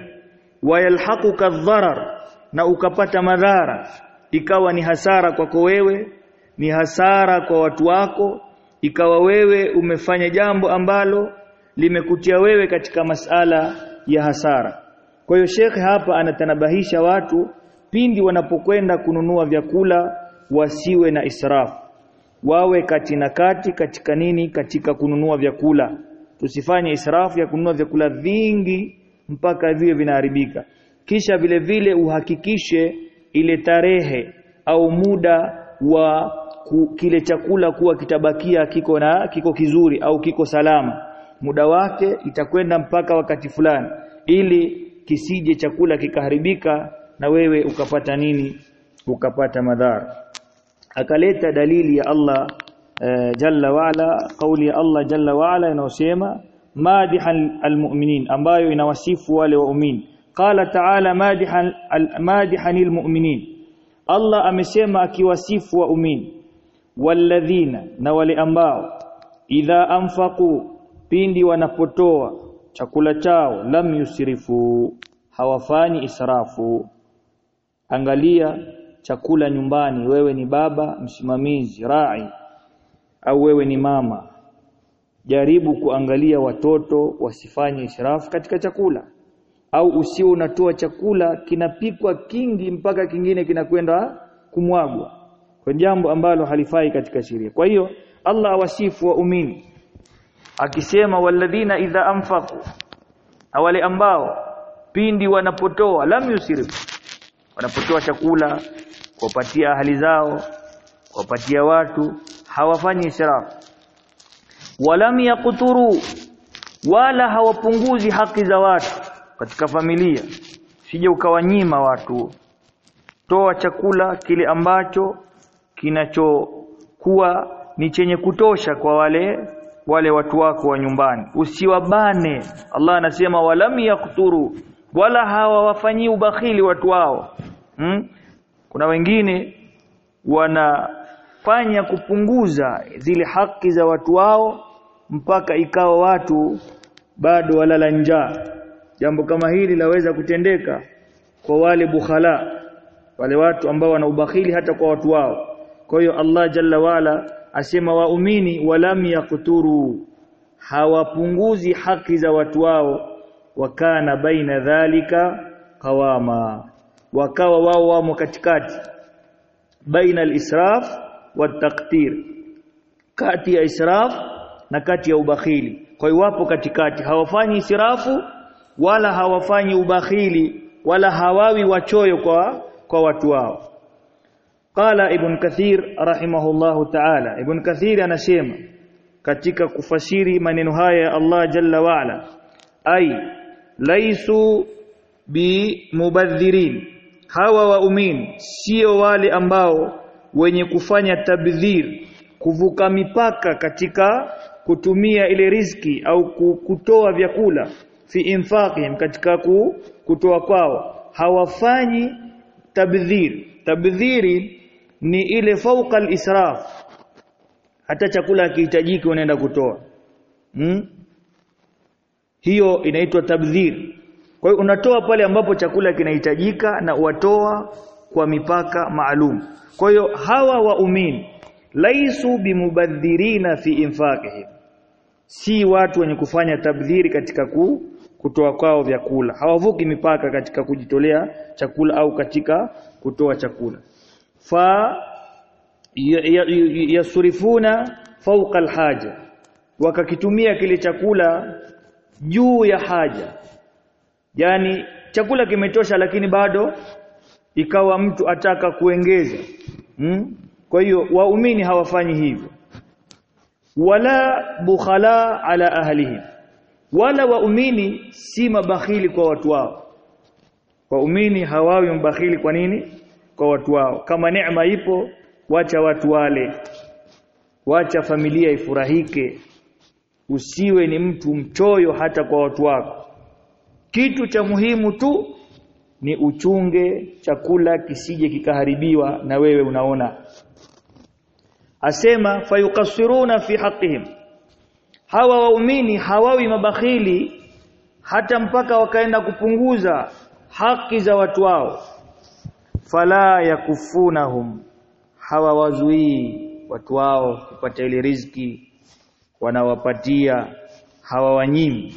[SPEAKER 1] Wayalhaquka dharar na ukapata madhara. Ikawa ni hasara kwako wewe ni hasara kwa watu wako. Ikawa wewe umefanya jambo ambalo limekutia wewe katika masala ya hasara. Kwa hiyo shekhe hapa anatanabahisha watu pindi wanapokwenda kununua vyakula wasiwe na israfu. Wawe kati na kati katika nini? Katika kununua vyakula. Tusifanye israfu ya kununua vyakula vingi mpaka viwe vinaharibika. Kisha vile vile uhakikishe ile tarehe au muda wa kile chakula kuwa kitabakia kiko na kiko kizuri au kiko salama muda wake itakwenda mpaka wakati fulani ili kisije chakula kikaharibika na wewe ukapata nini? Ukapata madhara. Akaleta dalili ya Allah uh, jalla waala kauli ya Allah jalla waala inayosema madihan almu'minin ambayo inawasifu wale waumini. Qala ta'ala madihan madihanil mu'minin. Allah amesema akiwasifu waumini. Walladhina na wale ambao idha anfaqu pindi wanapotoa chakula chao lam yusrifu hawafanyi israfu. Angalia chakula nyumbani wewe ni baba msimamizi rai au wewe ni mama. Jaribu kuangalia watoto wasifanye israfu katika chakula au usio unatoa chakula kinapikwa kingi mpaka kingine kinakwenda kumwagwa. Kwa jambo ambalo halifai katika sheria. Kwa hiyo Allah awasifu waumini akisema walladhina idha anfaqu wale ambao pindi wanapotoa lam yusrifu wanapotoa chakula kuwapatia ahali zao kuwapatia watu hawafanyi israfu. Walam yaqturu wala hawapunguzi haki za watu katika familia. Sije ukawanyima watu toa chakula kile ambacho kinachokuwa ni chenye kutosha kwa wale wale watu wako wa nyumbani. Usiwabane. Allah anasema walam yakturu wala hawawafanyii ubakhili watu wao. Hmm? kuna wengine wanafanya kupunguza zile haki za watu wao mpaka ikawa watu bado walala njaa. Jambo kama hili laweza kutendeka kwa wale bukhala wale watu ambao wana ubakhili hata kwa watu wao. Kwa hiyo Allah jalla wala asema waumini walam yaqturu hawapunguzi haki za watu wao wakana baina dhalika qawama wakawa wao wamo katikati baina al-israf wat-taqtir kati ya israf na kati ya ubakhili. Kwa hiyo wapo katikati hawafanyi israfu wala hawafanyi ubakhili wala hawawi wachoyo kwa kwa watu wao qala ibn kathir rahimahullahu ta'ala. Ibn kathir anasema katika kufasiri maneno haya ya Allah jalla waala ai laisu bi mubadhirin hawa waumini sio wale ambao wenye kufanya tabdhir kuvuka mipaka katika kutumia ile riziki au kutoa vyakula fi infaqihim katika kutoa kwao. Hawafanyi tabdhir. Tabdhiri ni ile fauqa al-israf. Hata chakula kihitajiki unaenda kutoa. Hmm? hiyo inaitwa tabdhir. Kwa hiyo unatoa pale ambapo chakula kinahitajika na watoa kwa mipaka maalum. Kwa hiyo hawa waumini laisu bimubadhirina fi infaqihim. Si watu wenye kufanya tabdhiri katika ku, kutoa kwao vyakula. Hawavuki mipaka katika kujitolea chakula au katika kutoa chakula fa yasurifuna fawqa alhaja. Wakakitumia kile chakula juu ya haja. Yani chakula kimetosha lakini bado ikawa mtu ataka kuongeza hmm? kwa hiyo waumini hawafanyi hivyo. Wala bukhala ala ahlihim. Wala waumini si mabakhili kwa watu wao. Waumini hawawi mabakhili kwa nini kwa watu wao. Kama neema ipo wacha watu wale. Wacha familia ifurahike. Usiwe ni mtu mchoyo hata kwa watu wako. Kitu cha muhimu tu ni uchunge chakula kisije kikaharibiwa na wewe unaona. Asema fayukasiruna fi haqqihim. Hawa waumini hawawi mabakhili hata mpaka wakaenda kupunguza haki za watu wao fala yakufunahum hawawazuii watu wao kupata ile riziki wanawapatia hawawanyimi.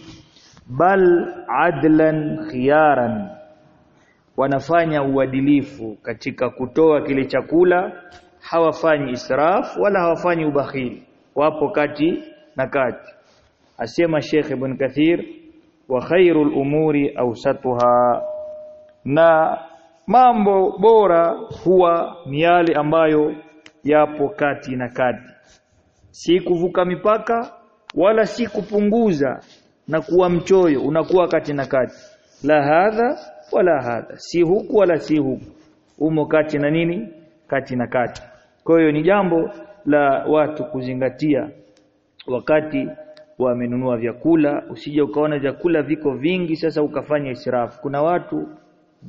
[SPEAKER 1] Bal adlan khiyaran wanafanya uadilifu katika kutoa kile chakula hawafanyi israf wala hawafanyi ubakhili wapo kati na kati. Asema Sheikh Ibn Kathir wa khairul umuri awsatuha na mambo bora huwa ni yale ambayo yapo kati na kati. Si kuvuka mipaka wala si kupunguza na kuwa mchoyo unakuwa kati na kati. La hadha wala hadha si huku wala si huku. Umo kati na nini? Kati na kati. Kwa hiyo ni jambo la watu kuzingatia wakati wamenunua vyakula. Usije ukaona vyakula viko vingi sasa ukafanya israfu. Kuna watu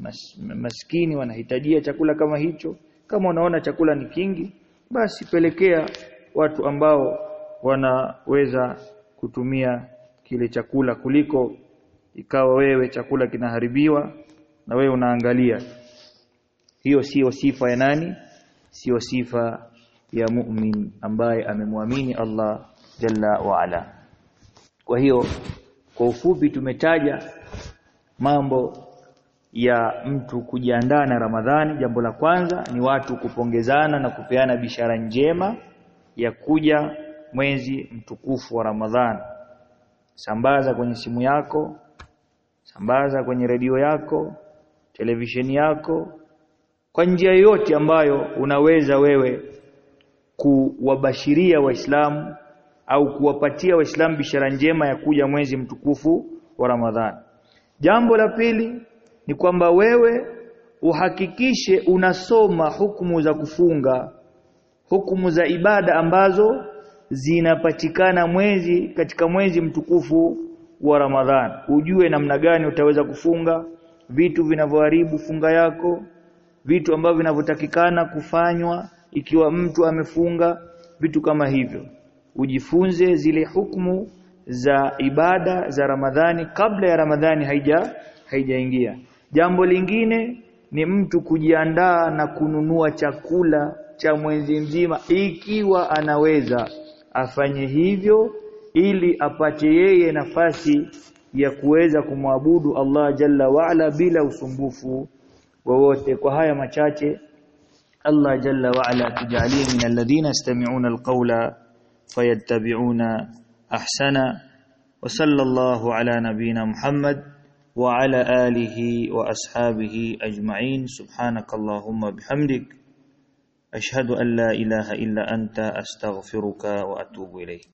[SPEAKER 1] mas, maskini wanahitajia chakula kama hicho. Kama unaona chakula ni kingi basi pelekea watu ambao wanaweza kutumia kile chakula kuliko ikawa wewe chakula kinaharibiwa na wewe unaangalia. Hiyo sio sifa ya nani? Sio sifa ya mu'min ambaye amemwamini Allah jalla wa ala. Kwa hiyo kwa ufupi tumetaja mambo ya mtu kujiandaa na Ramadhani jambo la kwanza ni watu kupongezana na kupeana bishara njema ya kuja mwezi mtukufu wa Ramadhani. Sambaza kwenye simu yako sambaza kwenye redio yako televisheni yako kwa njia yoyote ambayo unaweza wewe kuwabashiria waislamu au kuwapatia waislamu bishara njema ya kuja mwezi mtukufu wa Ramadhani. Jambo la pili ni kwamba wewe uhakikishe unasoma hukumu za kufunga hukumu za ibada ambazo zinapatikana mwezi katika mwezi mtukufu wa Ramadhan. Ujue namna gani utaweza kufunga vitu vinavyoharibu funga yako vitu ambavyo vinavyotakikana kufanywa ikiwa mtu amefunga vitu kama hivyo. Ujifunze zile hukumu za ibada za Ramadhani kabla ya Ramadhani haija haijaingia jambo lingine ni mtu kujiandaa na kununua chakula cha mwezi mzima ikiwa anaweza afanye hivyo ili apate yeye nafasi ya kuweza kumwabudu Allah jalla waala bila usumbufu wowote. Kwa haya machache Allah jalla waala tujalie min alladhina yastami'una alqawla fayattabi'una ahsana. Wa sallallahu ala nabiyyina Muhammad wa ala alihi wa ashabihi ajma'in subhanakallahumma bihamdik ashhadu an la ilaha illa anta astaghfiruka wa atubu ilayk